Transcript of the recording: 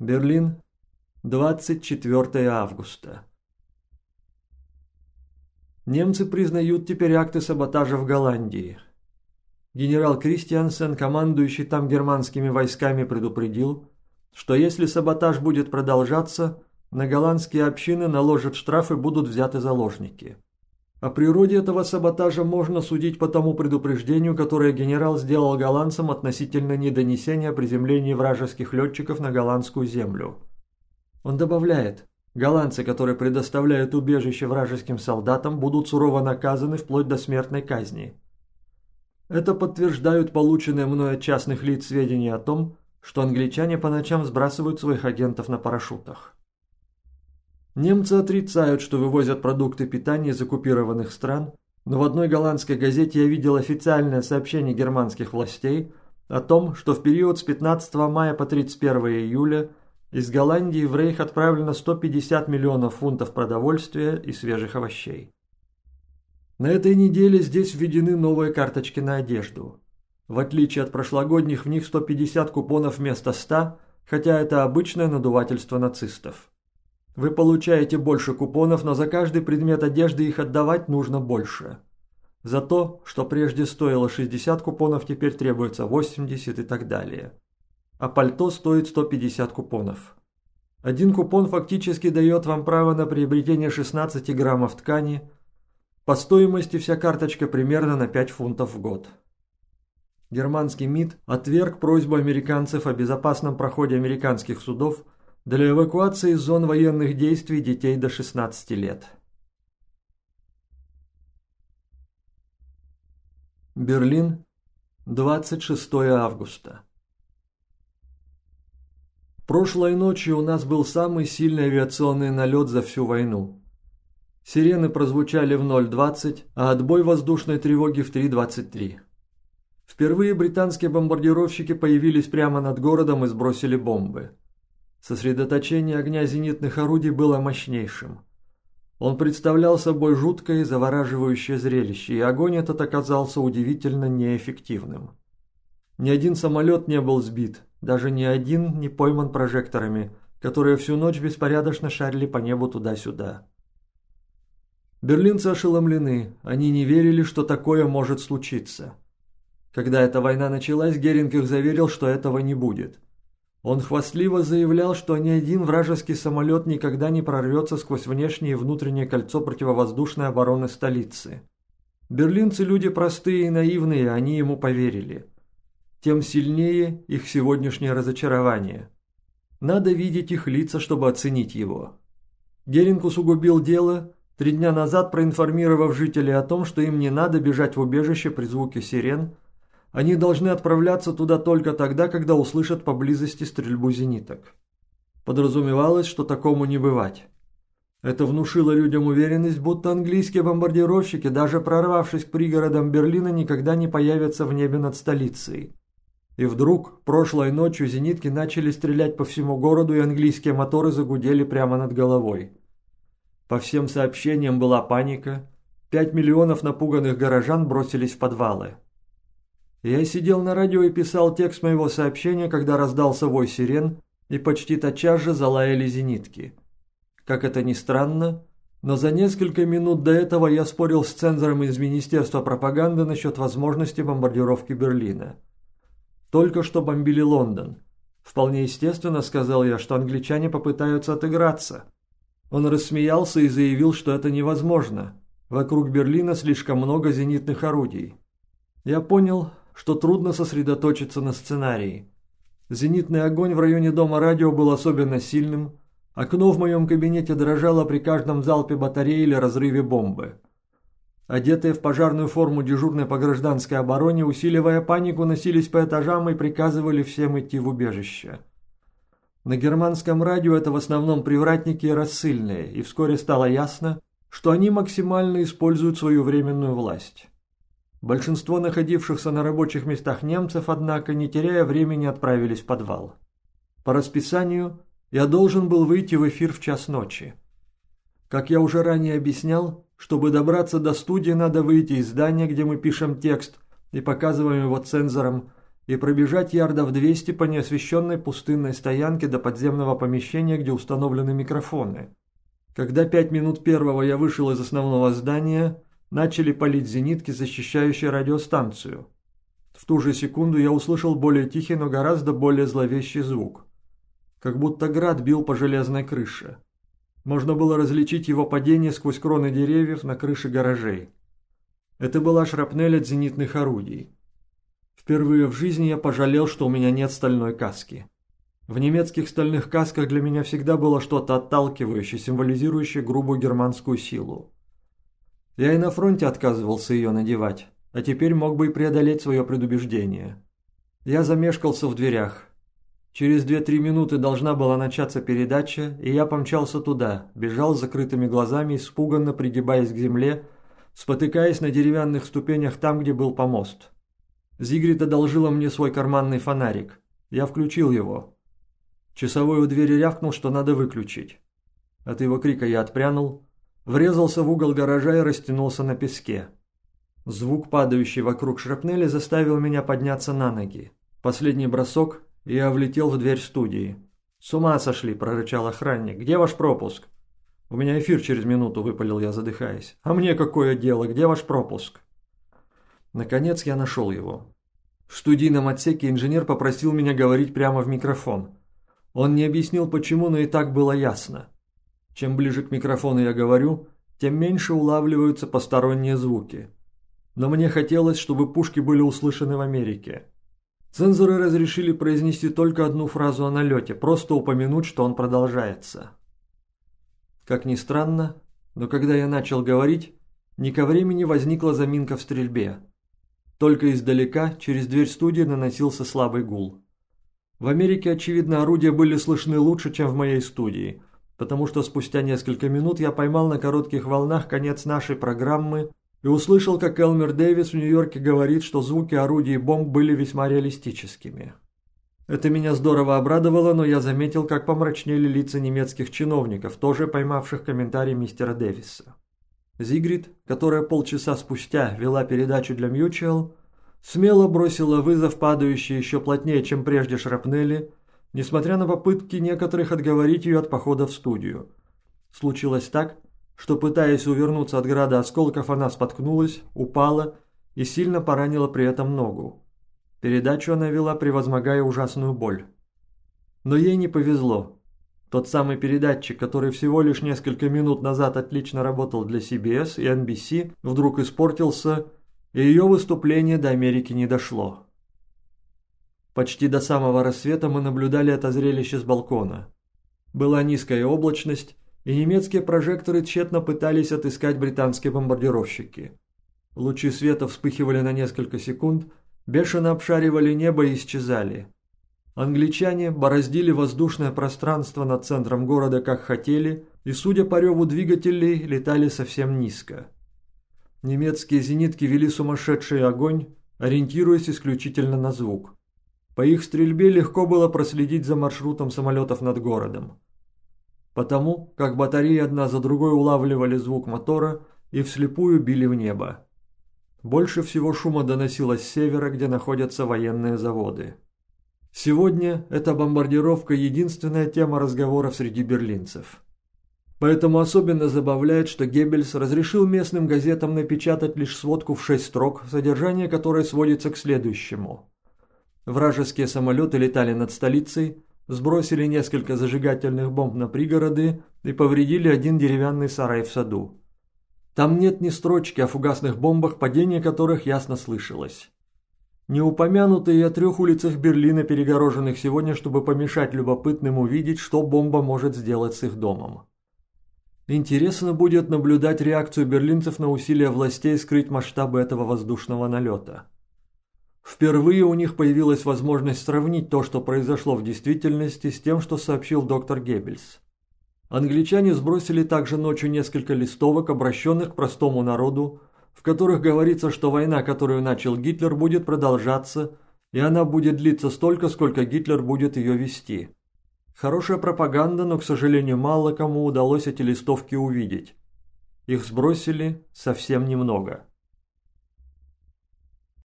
Берлин, 24 августа. Немцы признают теперь акты саботажа в Голландии. Генерал Кристиансен, командующий там германскими войсками, предупредил, что если саботаж будет продолжаться, на голландские общины наложат штрафы и будут взяты заложники. О природе этого саботажа можно судить по тому предупреждению, которое генерал сделал голландцам относительно недонесения приземлений вражеских летчиков на голландскую землю. Он добавляет, голландцы, которые предоставляют убежище вражеским солдатам, будут сурово наказаны вплоть до смертной казни. Это подтверждают полученные мной от частных лиц сведения о том, что англичане по ночам сбрасывают своих агентов на парашютах. Немцы отрицают, что вывозят продукты питания из оккупированных стран, но в одной голландской газете я видел официальное сообщение германских властей о том, что в период с 15 мая по 31 июля из Голландии в Рейх отправлено 150 миллионов фунтов продовольствия и свежих овощей. На этой неделе здесь введены новые карточки на одежду. В отличие от прошлогодних, в них 150 купонов вместо 100, хотя это обычное надувательство нацистов. Вы получаете больше купонов, но за каждый предмет одежды их отдавать нужно больше. За то, что прежде стоило 60 купонов, теперь требуется 80 и так далее. А пальто стоит 150 купонов. Один купон фактически дает вам право на приобретение 16 граммов ткани. По стоимости вся карточка примерно на 5 фунтов в год. Германский МИД отверг просьбу американцев о безопасном проходе американских судов – для эвакуации из зон военных действий детей до 16 лет. Берлин, 26 августа. Прошлой ночью у нас был самый сильный авиационный налет за всю войну. Сирены прозвучали в 0.20, а отбой воздушной тревоги в 3.23. Впервые британские бомбардировщики появились прямо над городом и сбросили бомбы. Сосредоточение огня зенитных орудий было мощнейшим. Он представлял собой жуткое и завораживающее зрелище, и огонь этот оказался удивительно неэффективным. Ни один самолет не был сбит, даже ни один не пойман прожекторами, которые всю ночь беспорядочно шарили по небу туда-сюда. Берлинцы ошеломлены, они не верили, что такое может случиться. Когда эта война началась, Геринг их заверил, что этого не будет – он хвастливо заявлял, что ни один вражеский самолет никогда не прорвется сквозь внешнее и внутреннее кольцо противовоздушной обороны столицы. Берлинцы люди простые и наивные, они ему поверили. Тем сильнее их сегодняшнее разочарование. Надо видеть их лица, чтобы оценить его. Геринг усугубил дело, три дня назад проинформировав жителей о том, что им не надо бежать в убежище при звуке сирен – они должны отправляться туда только тогда, когда услышат поблизости стрельбу зениток. Подразумевалось, что такому не бывать. Это внушило людям уверенность, будто английские бомбардировщики, даже прорвавшись к пригородам Берлина, никогда не появятся в небе над столицей. И вдруг, прошлой ночью, зенитки начали стрелять по всему городу, и английские моторы загудели прямо над головой. По всем сообщениям была паника. Пять миллионов напуганных горожан бросились в подвалы. Я сидел на радио и писал текст моего сообщения, когда раздался вой сирен, и почти тотчас же залаяли зенитки. Как это ни странно, но за несколько минут до этого я спорил с цензором из Министерства пропаганды насчет возможности бомбардировки Берлина. Только что бомбили Лондон. Вполне естественно, сказал я, что англичане попытаются отыграться. Он рассмеялся и заявил, что это невозможно. Вокруг Берлина слишком много зенитных орудий. Я понял, что трудно сосредоточиться на сценарии. Зенитный огонь в районе дома радио был особенно сильным, окно в моем кабинете дрожало при каждом залпе батареи или разрыве бомбы. Одетые в пожарную форму дежурные по гражданской обороне, усиливая панику, носились по этажам и приказывали всем идти в убежище. На германском радио это в основном привратники и рассыльные, и вскоре стало ясно, что они максимально используют свою временную власть. Большинство находившихся на рабочих местах немцев, однако, не теряя времени, отправились в подвал. По расписанию я должен был выйти в эфир в час ночи. Как я уже ранее объяснял, чтобы добраться до студии, надо выйти из здания, где мы пишем текст и показываем его цензорам, и пробежать ярдов 200 по неосвещенной пустынной стоянке до подземного помещения, где установлены микрофоны. Когда пять минут первого я вышел из основного здания, начали палить зенитки, защищающие радиостанцию. В ту же секунду я услышал более тихий, но гораздо более зловещий звук. Как будто град бил по железной крыше. Можно было различить его падение сквозь кроны деревьев на крыше гаражей. Это была шрапнель от зенитных орудий. Впервые в жизни я пожалел, что у меня нет стальной каски. В немецких стальных касках для меня всегда было что-то отталкивающее, символизирующее грубую германскую силу. Я и на фронте отказывался ее надевать, а теперь мог бы и преодолеть свое предубеждение. Я замешкался в дверях. Через 2-3 минуты должна была начаться передача, и я помчался туда, бежал с закрытыми глазами, испуганно пригибаясь к земле, спотыкаясь на деревянных ступенях там, где был помост. Зигрид одолжила мне свой карманный фонарик. Я включил его. Часовой у двери рявкнул, что надо выключить. От его крика я отпрянул, врезался в угол гаража и растянулся на песке. Звук, падающий вокруг шрапнели, заставил меня подняться на ноги. Последний бросок, и я влетел в дверь студии. «С ума сошли!» – прорычал охранник. «Где ваш пропуск?» «У меня эфир через минуту», – выпалил я, задыхаясь. «А мне какое дело? Где ваш пропуск?» Наконец я нашел его. В студийном отсеке инженер попросил меня говорить прямо в микрофон. Он не объяснил почему, но и так было ясно. Чем ближе к микрофону я говорю, тем меньше улавливаются посторонние звуки. Но мне хотелось, чтобы пушки были услышаны в Америке. Цензоры разрешили произнести только одну фразу о налете, просто упомянуть, что он продолжается. Как ни странно, но когда я начал говорить, не ко времени возникла заминка в стрельбе. Только издалека, через дверь студии, наносился слабый гул. В Америке, очевидно, орудия были слышны лучше, чем в моей студии, потому что спустя несколько минут я поймал на коротких волнах конец нашей программы и услышал, как Элмер Дэвис в Нью-Йорке говорит, что звуки орудий и бомб были весьма реалистическими. Это меня здорово обрадовало, но я заметил, как помрачнели лица немецких чиновников, тоже поймавших комментарий мистера Дэвиса. Зигрид, которая полчаса спустя вела передачу для Мьючел, смело бросила вызов падающей еще плотнее, чем прежде шрапнели, несмотря на попытки некоторых отговорить ее от похода в студию. Случилось так, что, пытаясь увернуться от града осколков, она споткнулась, упала и сильно поранила при этом ногу. Передачу она вела, превозмогая ужасную боль. Но ей не повезло. Тот самый передатчик, который всего лишь несколько минут назад отлично работал для CBS и NBC, вдруг испортился и ее выступление до Америки не дошло. Почти до самого рассвета мы наблюдали это зрелище с балкона. Была низкая облачность, и немецкие прожекторы тщетно пытались отыскать британские бомбардировщики. Лучи света вспыхивали на несколько секунд, бешено обшаривали небо и исчезали. Англичане бороздили воздушное пространство над центром города как хотели, и, судя по реву двигателей, летали совсем низко. Немецкие зенитки вели сумасшедший огонь, ориентируясь исключительно на звук. По их стрельбе легко было проследить за маршрутом самолетов над городом. Потому, как батареи одна за другой улавливали звук мотора и вслепую били в небо. Больше всего шума доносилось с севера, где находятся военные заводы. Сегодня эта бомбардировка – единственная тема разговоров среди берлинцев. Поэтому особенно забавляет, что Геббельс разрешил местным газетам напечатать лишь сводку в шесть строк, содержание которой сводится к следующему. Вражеские самолеты летали над столицей, сбросили несколько зажигательных бомб на пригороды и повредили один деревянный сарай в саду. Там нет ни строчки о фугасных бомбах, падение которых ясно слышалось. Не упомянуты и о трех улицах Берлина, перегороженных сегодня, чтобы помешать любопытным увидеть, что бомба может сделать с их домом. Интересно будет наблюдать реакцию берлинцев на усилия властей скрыть масштабы этого воздушного налета. Впервые у них появилась возможность сравнить то, что произошло в действительности, с тем, что сообщил доктор Геббельс. Англичане сбросили также ночью несколько листовок, обращенных к простому народу, в которых говорится, что война, которую начал Гитлер, будет продолжаться, и она будет длиться столько, сколько Гитлер будет ее вести. Хорошая пропаганда, но, к сожалению, мало кому удалось эти листовки увидеть. Их сбросили совсем немного.